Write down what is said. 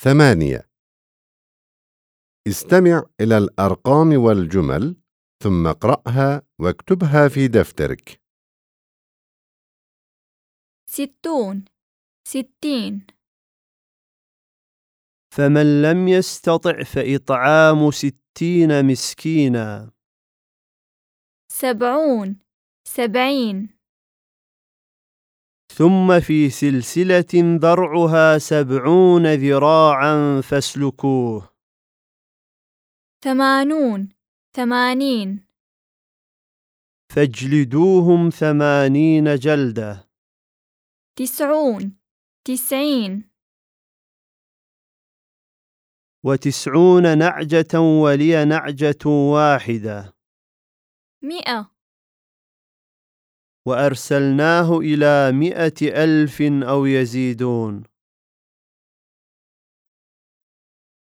ثمانية. استمع إلى الأرقام والجمل ثم اقرأها واكتبها في دفترك. ستون. ستين. فمن لم يستطع فإطعام ستين مسكينا. سبعون. سبعين. ثم في سلسلة ذرعها سبعون ذراعا فاسلكوه. ثمانون ثمانين. فاجلدوهم ثمانين جلدة. تسعون تسعين. وتسعون نعجة ولي نعجة واحدة. مئة. وأرسلناه إلى مئة ألف أو يزيدون.